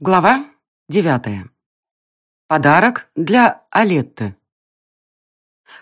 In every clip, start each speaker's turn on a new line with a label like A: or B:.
A: Глава девятая. Подарок для Алетты.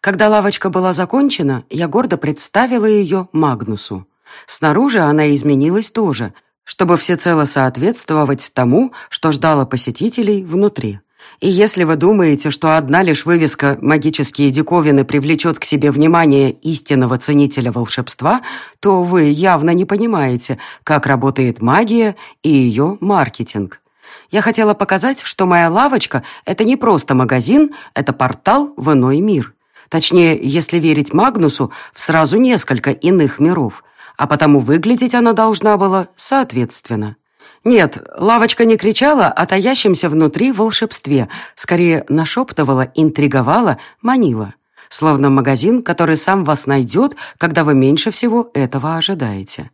A: Когда лавочка была закончена, я гордо представила ее Магнусу. Снаружи она изменилась тоже, чтобы всецело соответствовать тому, что ждало посетителей внутри. И если вы думаете, что одна лишь вывеска «Магические диковины» привлечет к себе внимание истинного ценителя волшебства, то вы явно не понимаете, как работает магия и ее маркетинг. Я хотела показать, что моя лавочка – это не просто магазин, это портал в иной мир. Точнее, если верить Магнусу, в сразу несколько иных миров, а потому выглядеть она должна была соответственно. Нет, лавочка не кричала о таящемся внутри волшебстве, скорее нашептывала, интриговала, манила. Словно магазин, который сам вас найдет, когда вы меньше всего этого ожидаете.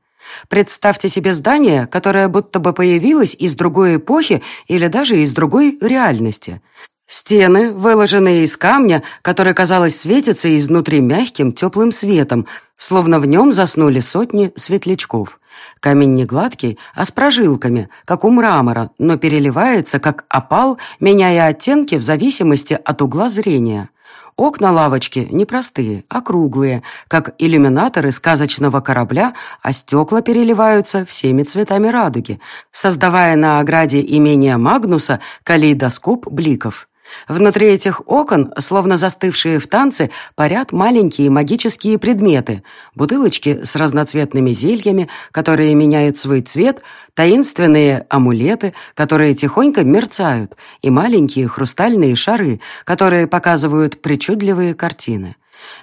A: Представьте себе здание, которое будто бы появилось из другой эпохи или даже из другой реальности. Стены, выложенные из камня, который, казалось, светится изнутри мягким, теплым светом, словно в нем заснули сотни светлячков. Камень не гладкий, а с прожилками, как у мрамора, но переливается, как опал, меняя оттенки в зависимости от угла зрения. Окна лавочки не простые, а круглые, как иллюминаторы сказочного корабля, а стекла переливаются всеми цветами радуги, создавая на ограде имения Магнуса калейдоскоп бликов. Внутри этих окон, словно застывшие в танце, парят маленькие магические предметы, бутылочки с разноцветными зельями, которые меняют свой цвет, таинственные амулеты, которые тихонько мерцают, и маленькие хрустальные шары, которые показывают причудливые картины.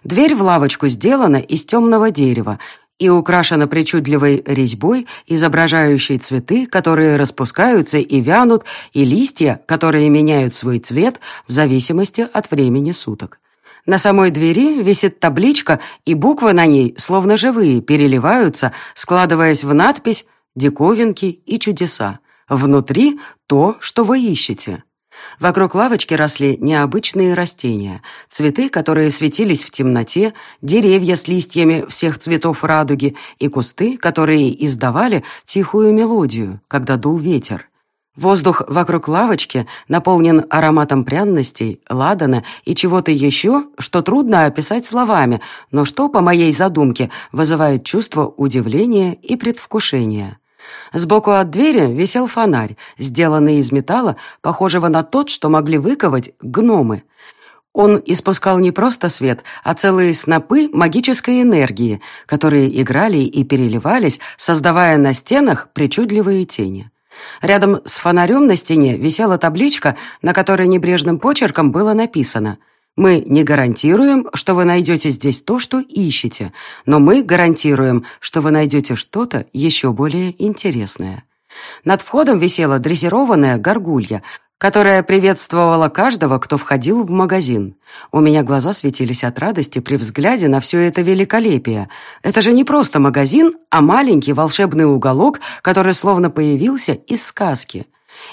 A: Дверь в лавочку сделана из темного дерева, и украшена причудливой резьбой, изображающей цветы, которые распускаются и вянут, и листья, которые меняют свой цвет в зависимости от времени суток. На самой двери висит табличка, и буквы на ней, словно живые, переливаются, складываясь в надпись «Диковинки и чудеса». Внутри то, что вы ищете. Вокруг лавочки росли необычные растения, цветы, которые светились в темноте, деревья с листьями всех цветов радуги и кусты, которые издавали тихую мелодию, когда дул ветер. Воздух вокруг лавочки наполнен ароматом пряностей, ладана и чего-то еще, что трудно описать словами, но что, по моей задумке, вызывает чувство удивления и предвкушения. Сбоку от двери висел фонарь, сделанный из металла, похожего на тот, что могли выковать гномы. Он испускал не просто свет, а целые снопы магической энергии, которые играли и переливались, создавая на стенах причудливые тени. Рядом с фонарем на стене висела табличка, на которой небрежным почерком было написано – мы не гарантируем, что вы найдете здесь то, что ищете, но мы гарантируем, что вы найдете что-то еще более интересное. Над входом висела дрессированная горгулья, которая приветствовала каждого, кто входил в магазин. У меня глаза светились от радости при взгляде на все это великолепие. Это же не просто магазин, а маленький волшебный уголок, который словно появился из сказки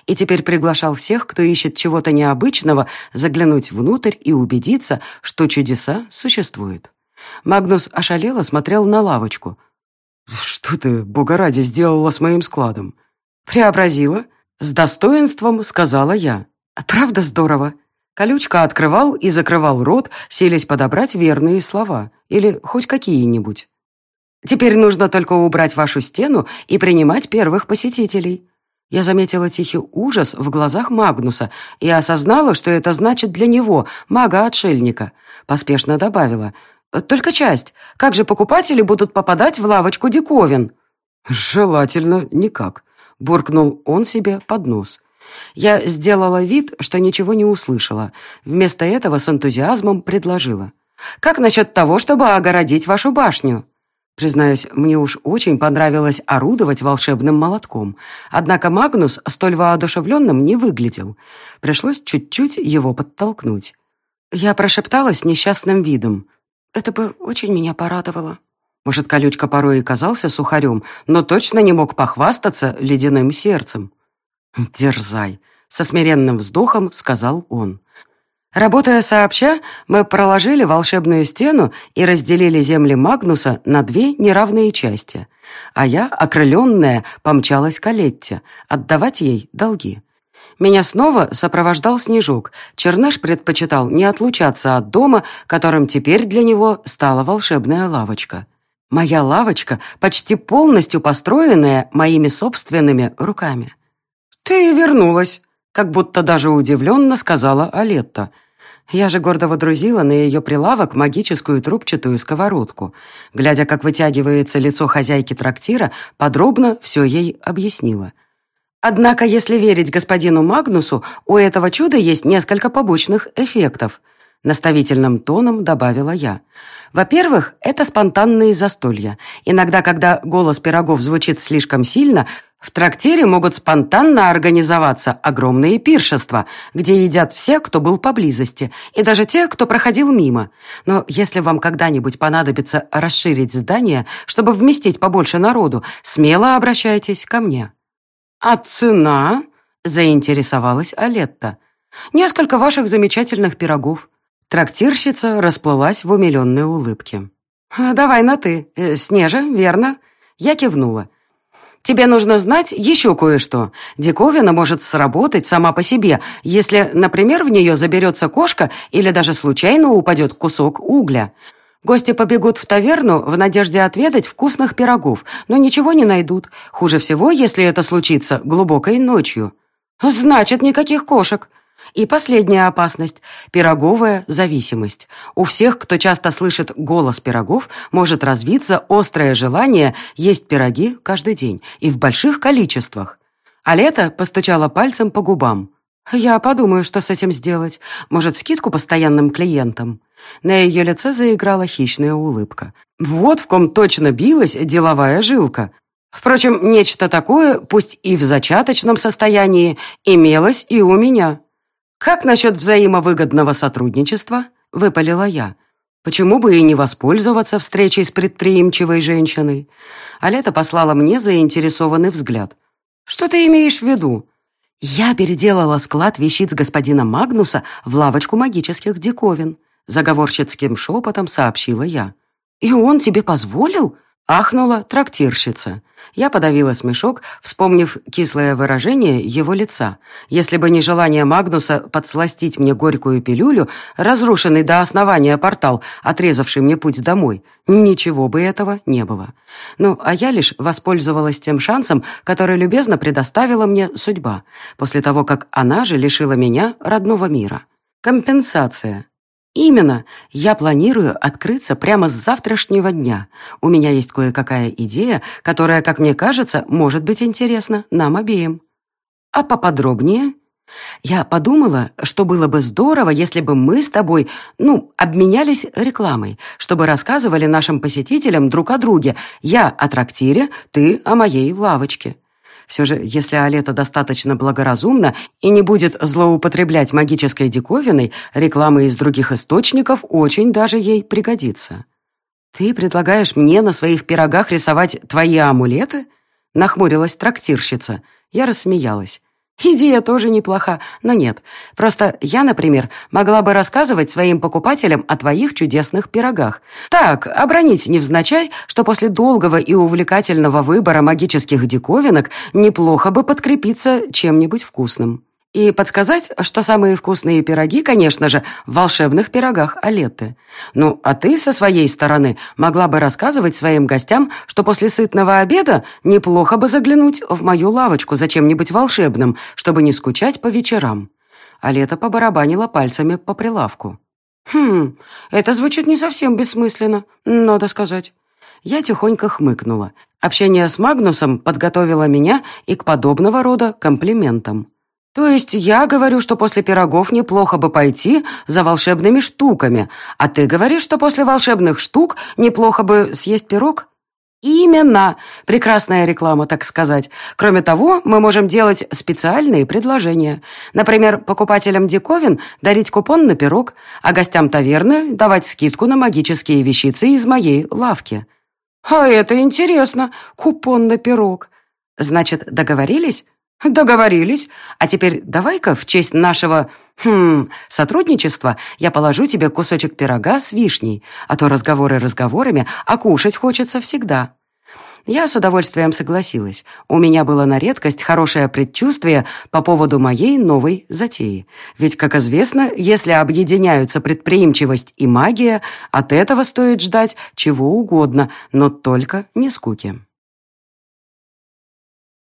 A: и теперь приглашал всех, кто ищет чего-то необычного, заглянуть внутрь и убедиться, что чудеса существуют. Магнус ошалело смотрел на лавочку. «Что ты, бога ради, сделала с моим складом?» «Преобразила?» «С достоинством», — сказала я. «Правда здорово?» Колючка открывал и закрывал рот, селись подобрать верные слова. Или хоть какие-нибудь. «Теперь нужно только убрать вашу стену и принимать первых посетителей», я заметила тихий ужас в глазах Магнуса и осознала, что это значит для него, мага-отшельника. Поспешно добавила. «Только часть. Как же покупатели будут попадать в лавочку диковин?» «Желательно никак», — буркнул он себе под нос. Я сделала вид, что ничего не услышала. Вместо этого с энтузиазмом предложила. «Как насчет того, чтобы огородить вашу башню?» Признаюсь, мне уж очень понравилось орудовать волшебным молотком. Однако Магнус столь воодушевленным не выглядел. Пришлось чуть-чуть его подтолкнуть. Я прошепталась несчастным видом. Это бы очень меня порадовало. Может, колючка порой и казался сухарем, но точно не мог похвастаться ледяным сердцем. «Дерзай», — со смиренным вздохом сказал он. Работая сообща, мы проложили волшебную стену и разделили земли Магнуса на две неравные части. А я, окрыленная, помчалась к Олетте, отдавать ей долги. Меня снова сопровождал Снежок. Черныш предпочитал не отлучаться от дома, которым теперь для него стала волшебная лавочка. Моя лавочка, почти полностью построенная моими собственными руками. «Ты вернулась», — как будто даже удивленно сказала Алетта. Я же гордо водрузила на ее прилавок магическую трубчатую сковородку. Глядя, как вытягивается лицо хозяйки трактира, подробно все ей объяснила. Однако, если верить господину Магнусу, у этого чуда есть несколько побочных эффектов. Наставительным тоном добавила я. Во-первых, это спонтанные застолья. Иногда, когда голос пирогов звучит слишком сильно, в трактире могут спонтанно организоваться огромные пиршества, где едят все, кто был поблизости, и даже те, кто проходил мимо. Но если вам когда-нибудь понадобится расширить здание, чтобы вместить побольше народу, смело обращайтесь ко мне. «А цена?» – заинтересовалась Алетта. «Несколько ваших замечательных пирогов». Трактирщица расплылась в умиленной улыбке. «Давай на «ты». Э, Снежа, верно?» Я кивнула. «Тебе нужно знать еще кое-что. Диковина может сработать сама по себе, если, например, в нее заберется кошка или даже случайно упадет кусок угля. Гости побегут в таверну в надежде отведать вкусных пирогов, но ничего не найдут. Хуже всего, если это случится глубокой ночью. Значит, никаких кошек. И последняя опасность – пироговая зависимость. У всех, кто часто слышит голос пирогов, может развиться острое желание есть пироги каждый день и в больших количествах. А лето постучала пальцем по губам. «Я подумаю, что с этим сделать. Может, скидку постоянным клиентам?» На ее лице заиграла хищная улыбка. Вот в ком точно билась деловая жилка. Впрочем, нечто такое, пусть и в зачаточном состоянии, имелось и у меня. «Как насчет взаимовыгодного сотрудничества?» – выпалила я. «Почему бы и не воспользоваться встречей с предприимчивой женщиной?» Алета послала мне заинтересованный взгляд. «Что ты имеешь в виду?» «Я переделала склад вещиц господина Магнуса в лавочку магических диковин», заговорщицким шепотом сообщила я. «И он тебе позволил?» Ахнула трактирщица. Я подавила смешок, вспомнив кислое выражение его лица. Если бы не желание Магнуса подсластить мне горькую пилюлю, разрушенный до основания портал, отрезавший мне путь домой, ничего бы этого не было. Ну, а я лишь воспользовалась тем шансом, который любезно предоставила мне судьба, после того, как она же лишила меня родного мира. Компенсация. «Именно. Я планирую открыться прямо с завтрашнего дня. У меня есть кое-какая идея, которая, как мне кажется, может быть интересна нам обеим». «А поподробнее?» «Я подумала, что было бы здорово, если бы мы с тобой, ну, обменялись рекламой, чтобы рассказывали нашим посетителям друг о друге. Я о трактире, ты о моей лавочке». Все же, если Алета достаточно благоразумна и не будет злоупотреблять магической диковиной, реклама из других источников очень даже ей пригодится. «Ты предлагаешь мне на своих пирогах рисовать твои амулеты?» Нахмурилась трактирщица. Я рассмеялась. Идея тоже неплоха, но нет. Просто я, например, могла бы рассказывать своим покупателям о твоих чудесных пирогах. Так, обронить невзначай, что после долгого и увлекательного выбора магических диковинок неплохо бы подкрепиться чем-нибудь вкусным. И подсказать, что самые вкусные пироги, конечно же, в волшебных пирогах Алеты. Ну, а ты со своей стороны могла бы рассказывать своим гостям, что после сытного обеда неплохо бы заглянуть в мою лавочку за чем-нибудь волшебным, чтобы не скучать по вечерам. Алета побарабанила пальцами по прилавку. «Хм, это звучит не совсем бессмысленно, надо сказать». Я тихонько хмыкнула. Общение с Магнусом подготовило меня и к подобного рода комплиментам. То есть я говорю, что после пирогов неплохо бы пойти за волшебными штуками, а ты говоришь, что после волшебных штук неплохо бы съесть пирог? Именно. Прекрасная реклама, так сказать. Кроме того, мы можем делать специальные предложения. Например, покупателям диковин дарить купон на пирог, а гостям таверны давать скидку на магические вещицы из моей лавки. А это интересно. Купон на пирог. Значит, договорились? «Договорились. А теперь давай-ка в честь нашего, хм, сотрудничества я положу тебе кусочек пирога с вишней, а то разговоры разговорами, а кушать хочется всегда». Я с удовольствием согласилась. У меня было на редкость хорошее предчувствие по поводу моей новой затеи. Ведь, как известно, если объединяются предприимчивость и магия, от этого стоит ждать чего угодно, но только не скуки.